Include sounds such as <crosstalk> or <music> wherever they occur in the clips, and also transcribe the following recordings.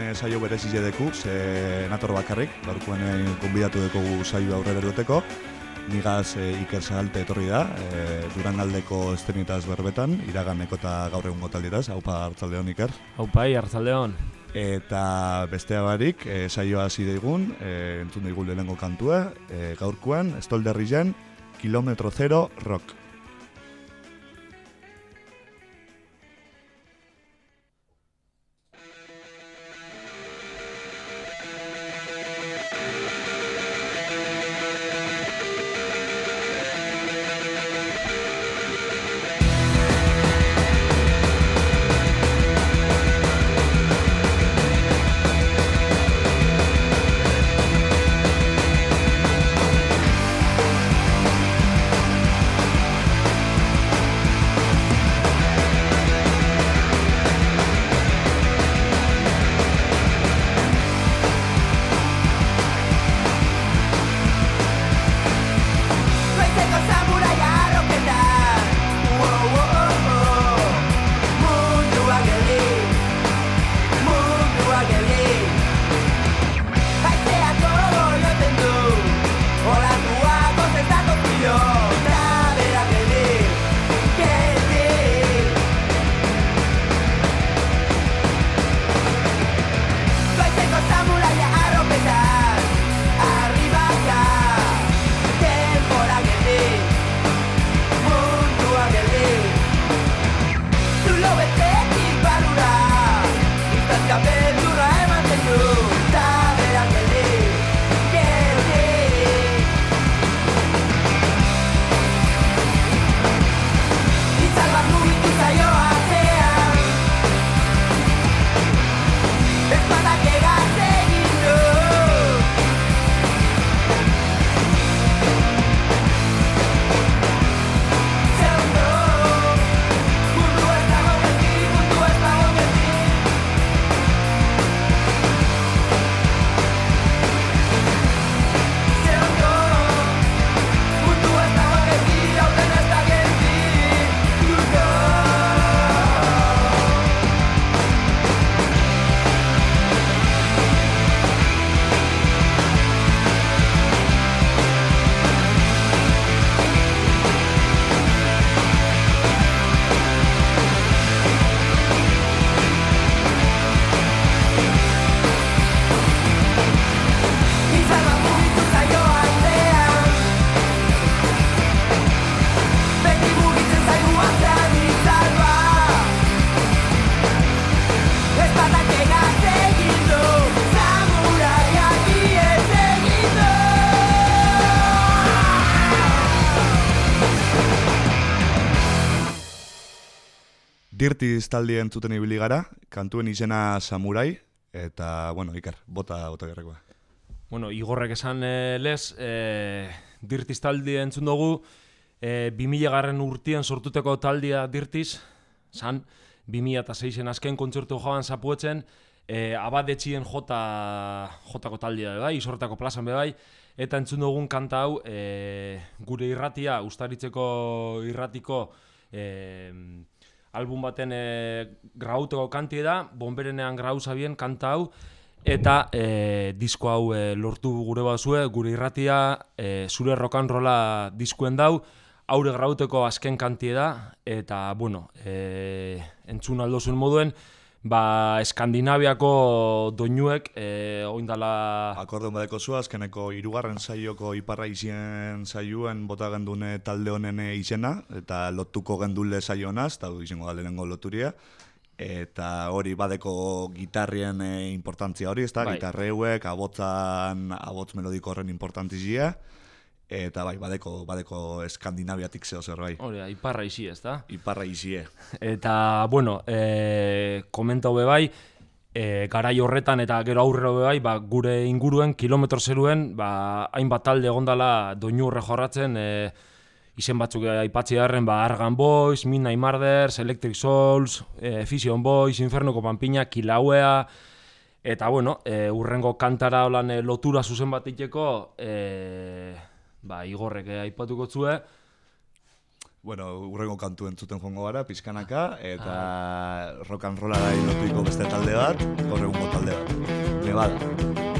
ez deku, ze nator bakarrik, gaurkoan egin konbidatu dugu saio aurre bergoteko. Nigaz e, Iker Zahalte etorri da, e, Durangaldeko estenitaz berbetan, iraganeko eta gaur egun gotalditaz, haupa hartzaldeon Iker. Haupai, hartzaldeon. Eta bestea barik, e, saioa hasi daigun, e, entzun daigun lehenengo kantua, e, gaurkoan, estolderri jen, kilometro zero rock. Dirtiz taldi entzuten ibili gara, kantuen izena Samurai, eta, bueno, Iker, bota, bota gerrekoa. Bueno, Igorrek esan e, lez, e, Dirtiz taldi entzun dugu, e, 2000 garren urtien sortuteko taldia Dirtiz, zan, 2000 eta zeizen azken kontzertu joan zapuetzen, e, abadetxien jota, jotako taldia, bai, isortako plazan bai, eta entzun dugun kanta hau, e, gure irratia, ustaritzeko irratiko, e, album baten e, grauteko kanti da, bomberenean grau zabien kanta hau, eta e, disko hau e, lortu gure bazue, gure irratia, e, zure rokan rola diskuen dau, haure grauteko azken kanti da, eta, bueno, e, entzun aldo zuen moduen, ba, Eskandinaviako doinuek e, oindala... Akordon badeko zu, azkeneko irugarren saioko iparra izien saioen bota gendune talde honen izena, eta lotuko gendule saionaz, eta izango da lehenengo loturia. Eta hori badeko gitarrien e, importantzia hori, ez da? Bai. Gitarreuek, abotzan, abotz melodiko horren importantzia eta bai, badeko, badeko eskandinaviatik zeo zer bai. Hori, iparra izi ez da? Iparra izi, Eta, bueno, e, komenta hobe bai, e, garai horretan eta gero aurre hobe bai, ba, gure inguruen, kilometro zeruen, ba, hainbat talde egondala doinu horre jorratzen, e, izen batzuk aipatzi darren, ba, Argan Boys, Midnight Murders, Electric Souls, e, Fission Boys, Infernuko Pampiña, Kilauea, eta, bueno, e, urrengo kantara holan e, lotura zuzen bat iteko, e, ba, igorrek aipatuko zue. Bueno, urrengo kantu entzuten joango gara, pizkanaka, eta ah. rock and rolla da beste talde bat, gaur talde bat. Nevada.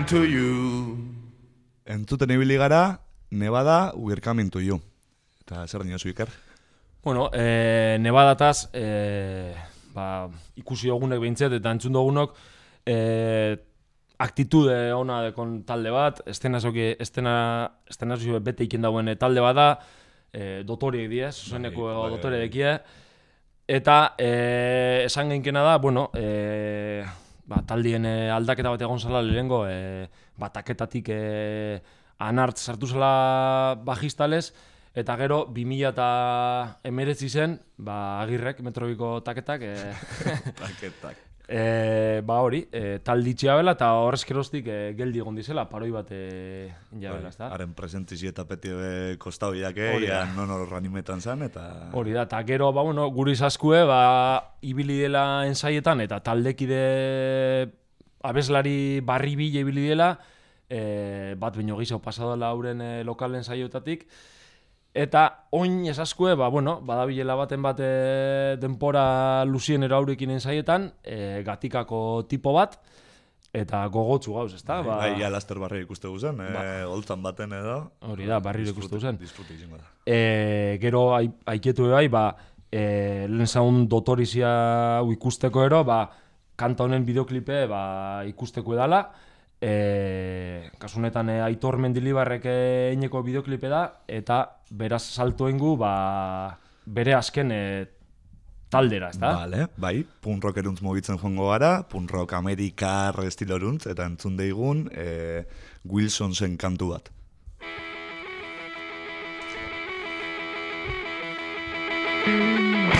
Coming to you. Entzuten ibili gara, Nevada, we're coming to you. Eta zer dinozu Iker? Bueno, e, Nevadataz, e, ba, ikusi dugunek behintzet, eta entzun dugunok, e, aktitude ona dekon talde bat, estena zoki, estena, estena zoki bete iken dauen talde bat da, e, dotoriek die, zuzeneko Bai, bai, dotore bai. dekie, eta e, esan geinkena da, bueno, e, ba, taldien e, aldaketa bat egon zala lehengo, e, bataketatik e, anart sartu zela bajistales, eta gero 2000 eta emeretzi zen, ba, agirrek, metrobiko taketak, e, <laughs> Taketak. E, ba hori, e, talditxea bela, eta horrezkeroztik e, geldi egon dizela, paroi bat e, jabela, ez da? Haren presentizi eta peti be kostau iake, Hori da. ia non hor animetan zan, eta... Hori da, eta gero, ba, bueno, guri zaskue, ba, ibili dela ensaietan, eta taldekide abeslari barri bile ibili dela, e, bat baino gehiago pasadala hauren e, lokal ensaioetatik, eta oin esaskue, ba, bueno, badabilela baten bat e, denpora luzien eraurekin ensaietan, e, gatikako tipo bat, eta gogotsu gauz, ezta? Ba, Bai, ia laster barri ikuste guzen, eh, holtzan baten edo. Hori da, barriro ikustu zen. Disfrute izango da. e, gero ai- aiketu bai, ba, e, lehen zaun dotorizia ikusteko ero, ba, kanta honen bideoklipe ba, ikusteko edala, e, kasunetan e, Aitor Mendilibarrek eineko bideoklipe da, eta beraz salto ingu, ba, bere azken e, taldera, ezta? Vale, bai, punk rock eruntz mugitzen jongo gara, punk rock amerikar estiloruntz, eta entzun deigun eh, Wilsonsen kantu bat. come.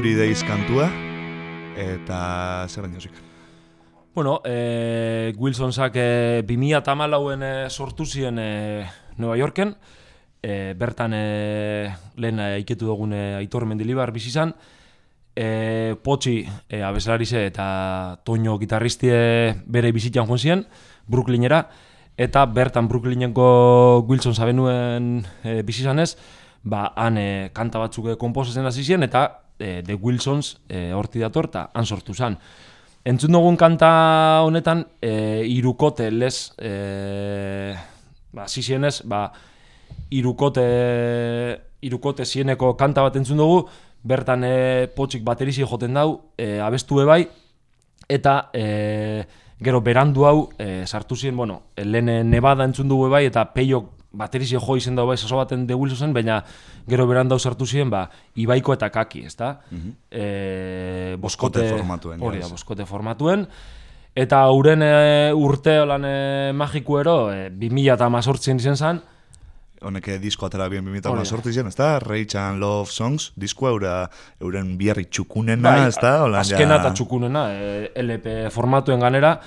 Glory Days kantua, eta zer baino zik. Bueno, e, Wilsonsak e, 2008en e, sortu ziren e, Nueva Yorken, e, bertan e, lehen e, iketu dugun Aitor Mendilibar bizi izan, e, Potxi e, abeslarize eta Toño gitarristie bere bizitzan joan ziren, Brooklynera, eta bertan Brooklyneko Wilson zabenuen e, bizi izanez, ba, han e, kanta batzuk e, komposatzen hasi ziren, eta e, The Wilsons e, horti dator, eta han sortu zen. Entzun dugun kanta honetan, e, irukote lez, e, ba, zizienez, ba, irukote, irukote zieneko kanta bat entzun dugu, bertan e, potxik baterizi joten dau, e, abestu bai, eta e, gero berandu hau e, sartu ziren, bueno, lehen Nevada entzun dugu bai, eta peio baterizi jo izen dago bai, saso baten de Wilson, baina gero berandu hau sartu ziren, ba, ibaiko eta kaki, ezta? e, boskote, Boskote formatuen, Hori da, boskote formatuen. Eta uren e, urte holan e, magikuero, e, 2000 eta mazortzien izen zen, Honek eh, disko atera bien 2008 da. sortu izan, ez da? Rage and Love Songs, disko eura, euren biarri txukunena, Bai, ez da? Holan azkena eta txukunena, e, LP formatuen ganera,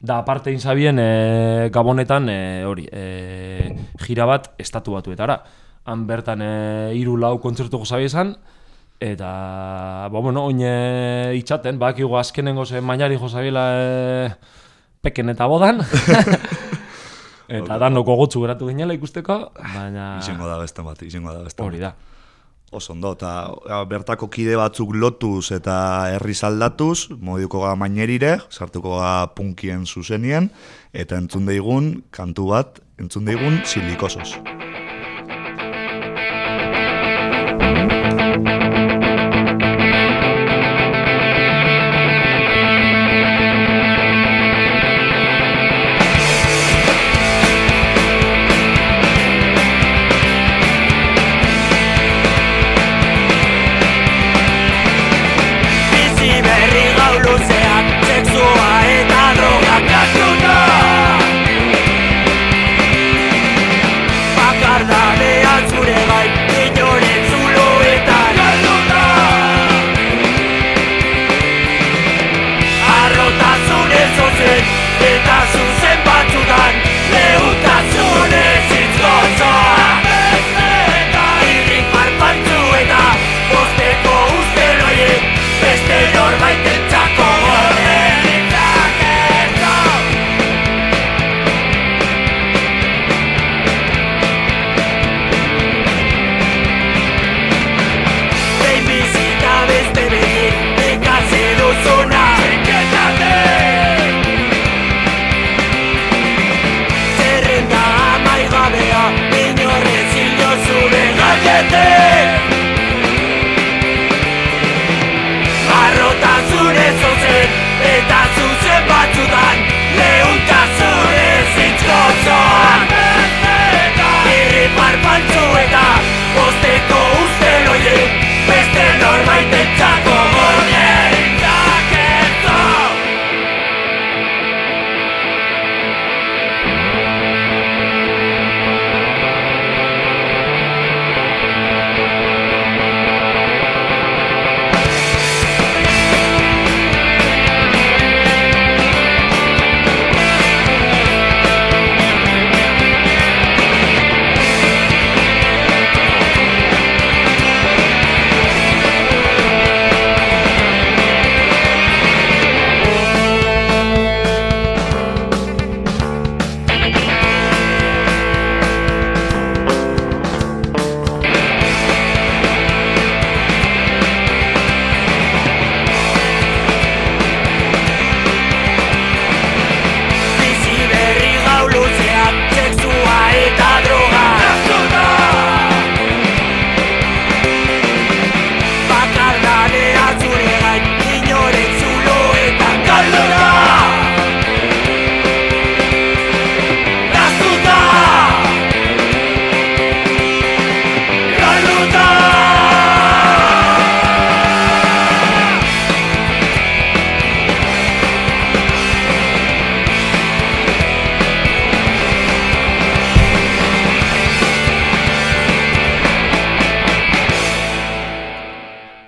da aparte inzabien e, gabonetan e, hori, e, gira bat estatu batuetara. Han bertan e, iru lau kontzertu gozabi esan, eta, ba, bueno, oin e, itxaten, bakigu azkenengo ze mainari jozabiela e, peken eta bodan. <laughs> eta danoko gotzu geratu ginela ikusteko, baina Izango da beste bat, izango da beste hori da. Oso ondo, eta bertako kide batzuk lotuz eta herri aldatuz, moduko ga mainerire, sartuko ga punkien zuzenien, eta entzun daigun kantu bat, entzun daigun silikosos.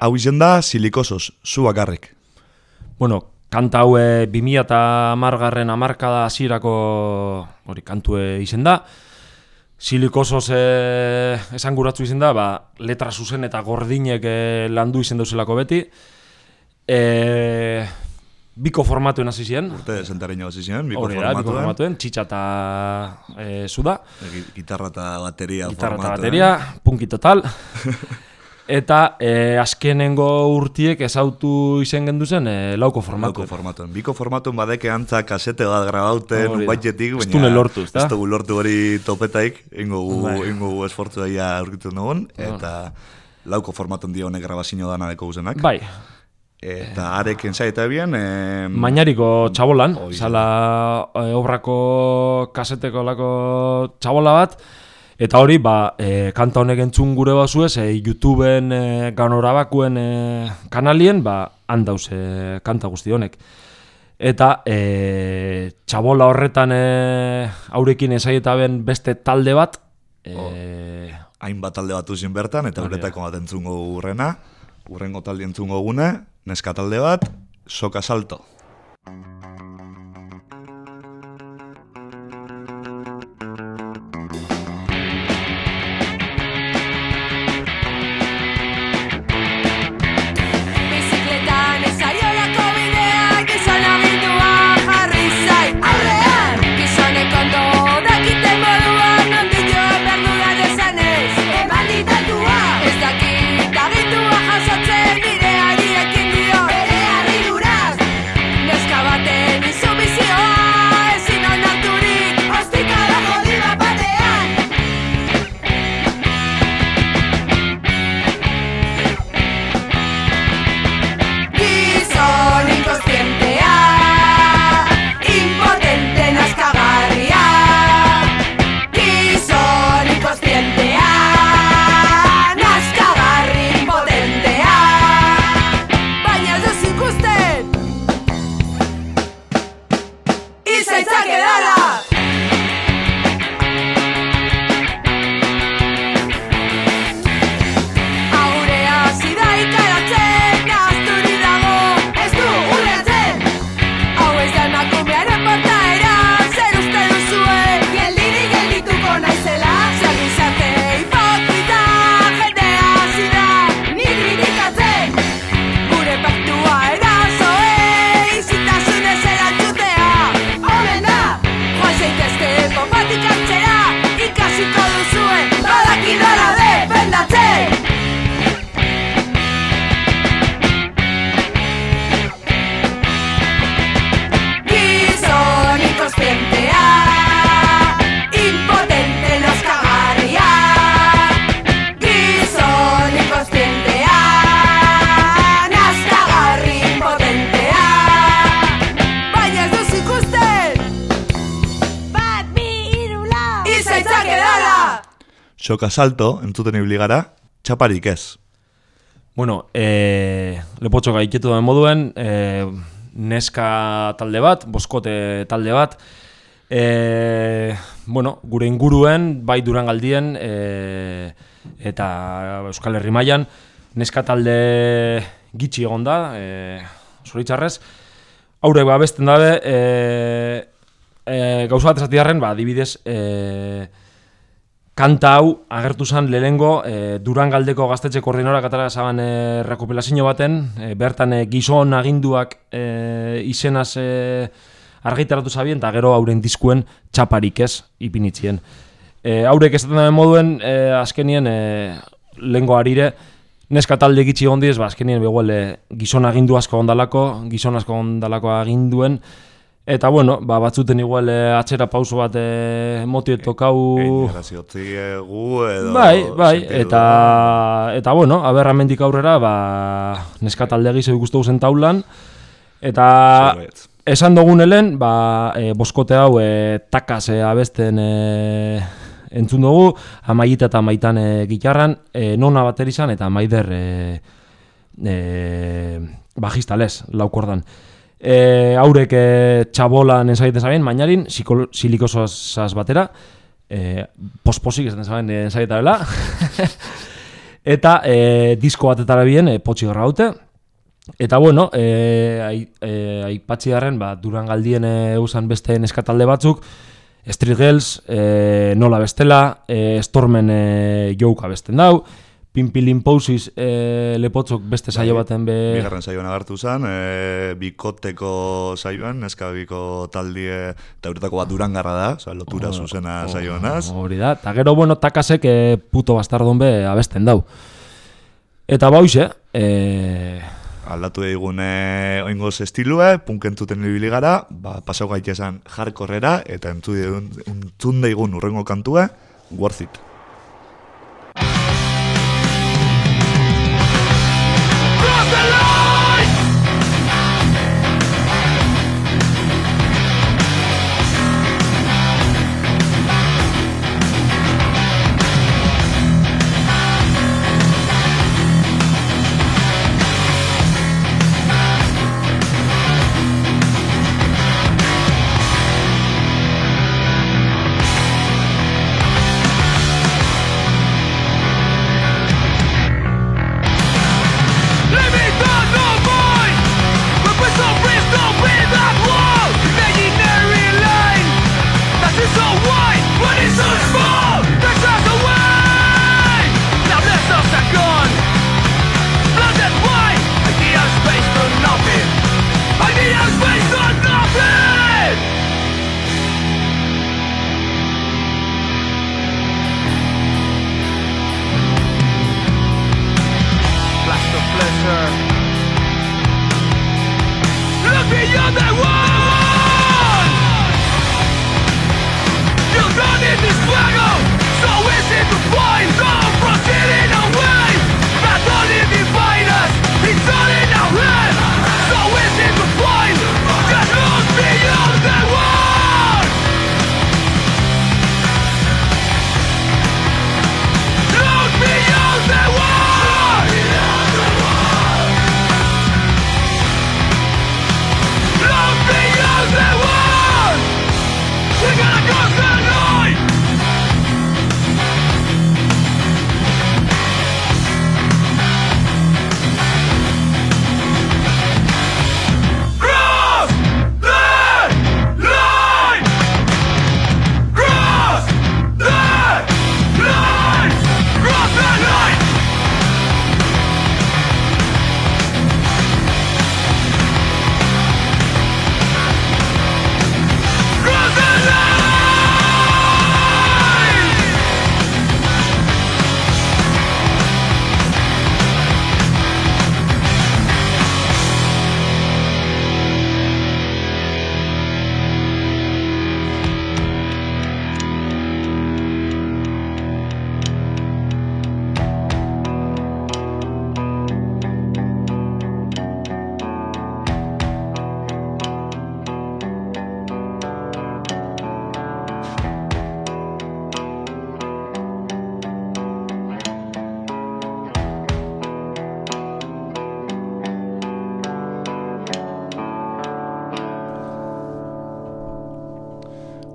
Hau izen da silikosos, zu bakarrik. Bueno, kanta hau e, 2000 eta amargarren amarkada hasierako hori kantue izen da. Silikosos e, esan guratzu izen da, ba, letra zuzen eta gordinek e, landu izen dauzelako beti. E, biko formatuen hasi ziren. Urte sentaren hasi ziren, biko Hori da, biko formatuen. formatuen, txitsa eta e, suda. Gi- Gitarra eta bateria Gitarra eta formatuen. bateria, punki total. <laughs> eta e, azkenengo urtiek ezautu izen gendu zen e, lauko formatu. Lauko formatuen. Biko formatuen badeke antza kasete bat grabauten da. baitetik, Ez dune lortu? Ez dugu lortu hori topetaik, ingo gu, Bai. ingo gu esfortzua ia aurkitzen dugun, eta lauko formatuen dio honek grabazio dana deko guzenak. Bai, Eta arek ensaita bien, eh, Mainariko txabolan, da. zala e, obrako kaseteko lako txabola bat, eta hori, ba, e, kanta honek entzun gure bazuez, e, YouTubeen, e, ganorabakuen e, kanalien, ba, handauz e, kanta guzti honek. Eta e, txabola horretan e, haurekin esaieta ben beste talde bat, e, hainbat talde bat uzin bertan, eta uretako bat entzungo urrena, urrengo talde entzungo gune, neska talde bat, soka salto. Soka salto, entzuten ibili gara, txaparik ez. Bueno, e, lepotxo gaiketu den moduen, e, neska talde bat, boskote talde bat, e, bueno, gure inguruen, bai durangaldien, e, eta Euskal Herri mailan neska talde gitxi egon da, e, zoritxarrez, haurek babesten dabe, e, e, gauza bat esatiarren, ba, adibidez, e, kanta hau agertu zen lehengo e, Durangaldeko gaztetxe koordinorak atara zaban e, rekopilazio baten, e, bertan e, gizon aginduak e, izenaz e, argitaratu zabien, eta gero hauren diskuen txaparik ez ipinitzien. E, haurek esaten den moduen, e, azkenien e, lehengo arire, neska talde gitxi gondiez, ba, azkenien beguel e, gizon agindu asko ondalako, gizon asko ondalako aginduen, Eta bueno, ba, batzuten igual eh, atzera pauso bat eh, motio tokau... Generaziotik gu edo... Bai, bai, eta, eta bueno, aber amendik aurrera, ba, neska talde gizu ikustu zen taulan, eta Zerbait. esan dugun helen, ba, e, boskote hau e, takaz e, abesten e, entzun dugu, amaita eta amaitan e, gitarran, e, nona bater izan, eta maider e, e, bajista lez, laukordan. E, haurek e, txabolan ensaiten zaben, mainarin, silikosaz batera, e, posposik ez den zaben ensaita dela. <laughs> Eta e, disko batetara bien, e, potxi garra haute. Eta bueno, e, e, aipatzi garren, ba, duran galdien e, usan beste neskatalde batzuk, Street Girls, e, nola bestela, e, Stormen e, jouka besten dau, Pimpilin Pousis e, lepotzok beste saio baten be... Bigarren saioan agartu zen, e, bikoteko saioan, neska biko taldie, eta horretako bat durangarra da, oza, lotura zuzena saioanaz. Hori da, eta gero, bueno, takasek e, puto bastardon be abesten dau. Eta bauxe, e, Aldatu digune oingoz estilue, punk entzuten ibili gara, ba, pasau gaitezen jarkorrera, eta entzun daigun urrengo kantue, worth it. belong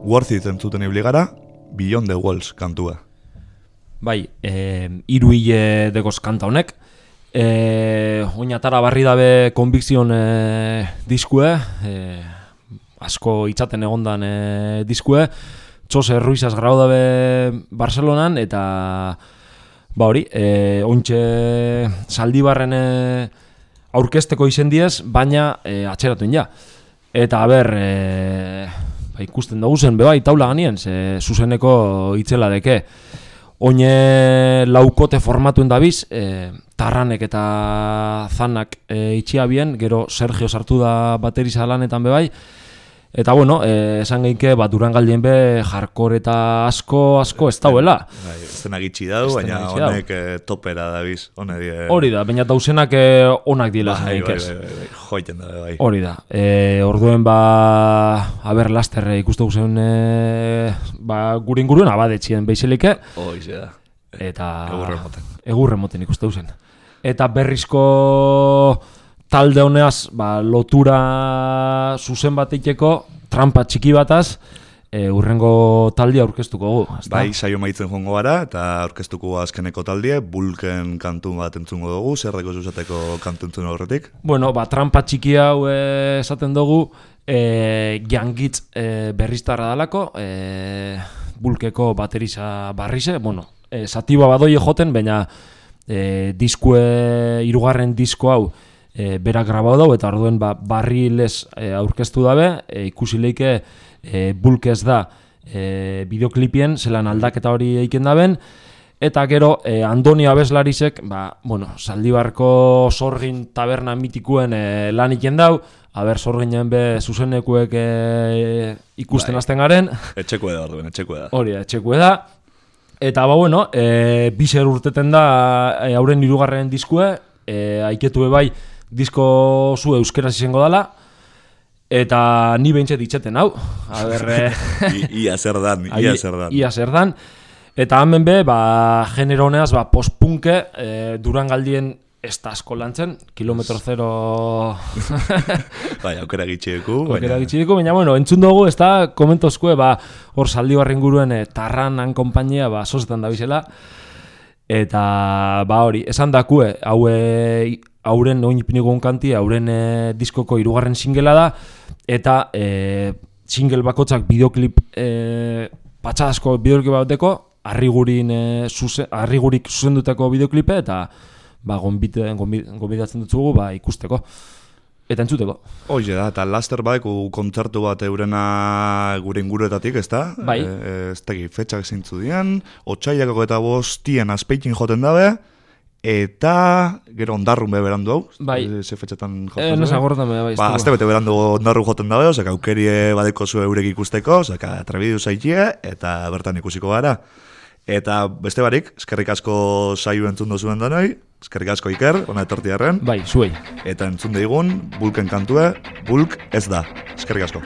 Worth it entzuten ibili gara, Beyond the Walls kantua. Bai, e, iru hile degoz kanta honek. E, oinatara barri dabe konbikzion e, diskue, e, asko itzaten egondan e, diskue. Txose Ruizaz grau dabe Barcelonan, eta ba hori, e, ontxe saldibarren e, aurkesteko izen diez, baina e, atxeratu ja. Eta ber, e, ba, ikusten dugu zen, bebai, taula ganien, ze zuzeneko itzela deke. Oine laukote formatuen dabiz, e, tarranek eta zanak e, itxia bien, gero Sergio sartu da bateriza lanetan bebai, Eta bueno, eh, esan geinke, bat durangaldien be, jarkor eta asko, asko ez dauela. Bai, Eszena gitxi dau, baina honek eh, topera dabiz. Die... Hori da, baina dauzenak eh, onak dila Bai, bai, bai, bai, bai, joiten da, bai. Hori da. E, orduen ba, aber laster eh, ikustu zen e, ba, gure inguruen abadetxien behizelike, Hoize da. eta Egurre moten. egurre moten ikustu zen. Eta berrizko talde honeaz, ba, lotura zuzen bat trampa txiki bataz, e, urrengo taldia aurkeztuko gu. Bai, saio maitzen jongo gara, eta aurkeztuko azkeneko taldie, bulken kantu bat entzungo dugu, zerreko zuzateko kantu entzun horretik. Bueno, ba, trampa txiki hau e, esaten dugu, e, jangitz e, berriztarra dalako, e, bulkeko bateriza barrize, bueno, e, satiba badoie joten, baina e, diskue, irugarren disko hau, e, berak grabau dau, eta orduen ba, barri lez e, aurkeztu dabe, e, ikusi leike e, bulk ez da e, bideoklipien, zelan aldaketa hori eiken daben, Eta gero, eh, Andoni Abeslarisek, ba, bueno, Zaldibarko sorgin taberna mitikuen eh, lan iken dau, aber sorginen be zuzenekuek eh, ikusten Bai. hasten garen, Etxeko da, orduen, etxeko da. hori etxekue da. Eta ba, bueno, eh, biser urteten da eh, hauren hirugarren diskue, eh, aiketue bai disko zu euskeraz izango dala, eta ni behintzet itxeten hau. Aber, eh, <laughs> I, ia zer dan, ia zer dan. Ia zer dan. Eta hemen be, ba, genero honeaz, ba, postpunke, e, durangaldien ez da asko lantzen, kilometro zero <laughs> Bai, aukera gitxieku. okera gitxiriko, baina, bueno, entzun dugu, ez da, komentozkue, ba, hor saldi barren guruen e, tarranan konpainia, ba, sozetan da bizela. Eta, ba, hori, esan dakue, haue, hauren, oin ipiniko kanti, hauren e, diskoko hirugarren singela da, eta e, single bakotzak bideoklip e, patxadazko bideoklip bat deko, arrigurin, e, zuze, arrigurik zuzenduteko bideoklipe, eta ba, gonbite, gonbi- gonbidatzen dutzugu ba, ikusteko. Eta entzuteko. Hoxe da, eta laster badeku kontzertu bat eurena gure inguruetatik, ez da? Bai. E, ez teki, fetxak zeintzu dian, otxaiakako eta bostien azpeikin joten dabe, eta gero ondarrun be berandu hau. Bai. Ze fetxetan Eh, joten no dabe? agortan bai. Ba, azte bete berandu ondarru joten dabe, osaka aukerie badeko zu eurek ikusteko, osaka trebidu zaitie, eta bertan ikusiko gara. Eta beste barik, eskerrik asko saio entzun dozuen danoi, eskerrik asko Iker, ona etortiarren, Bai, zuei. eta entzun daigun, bulken kantue, bulk ez da. Eskerrik asko.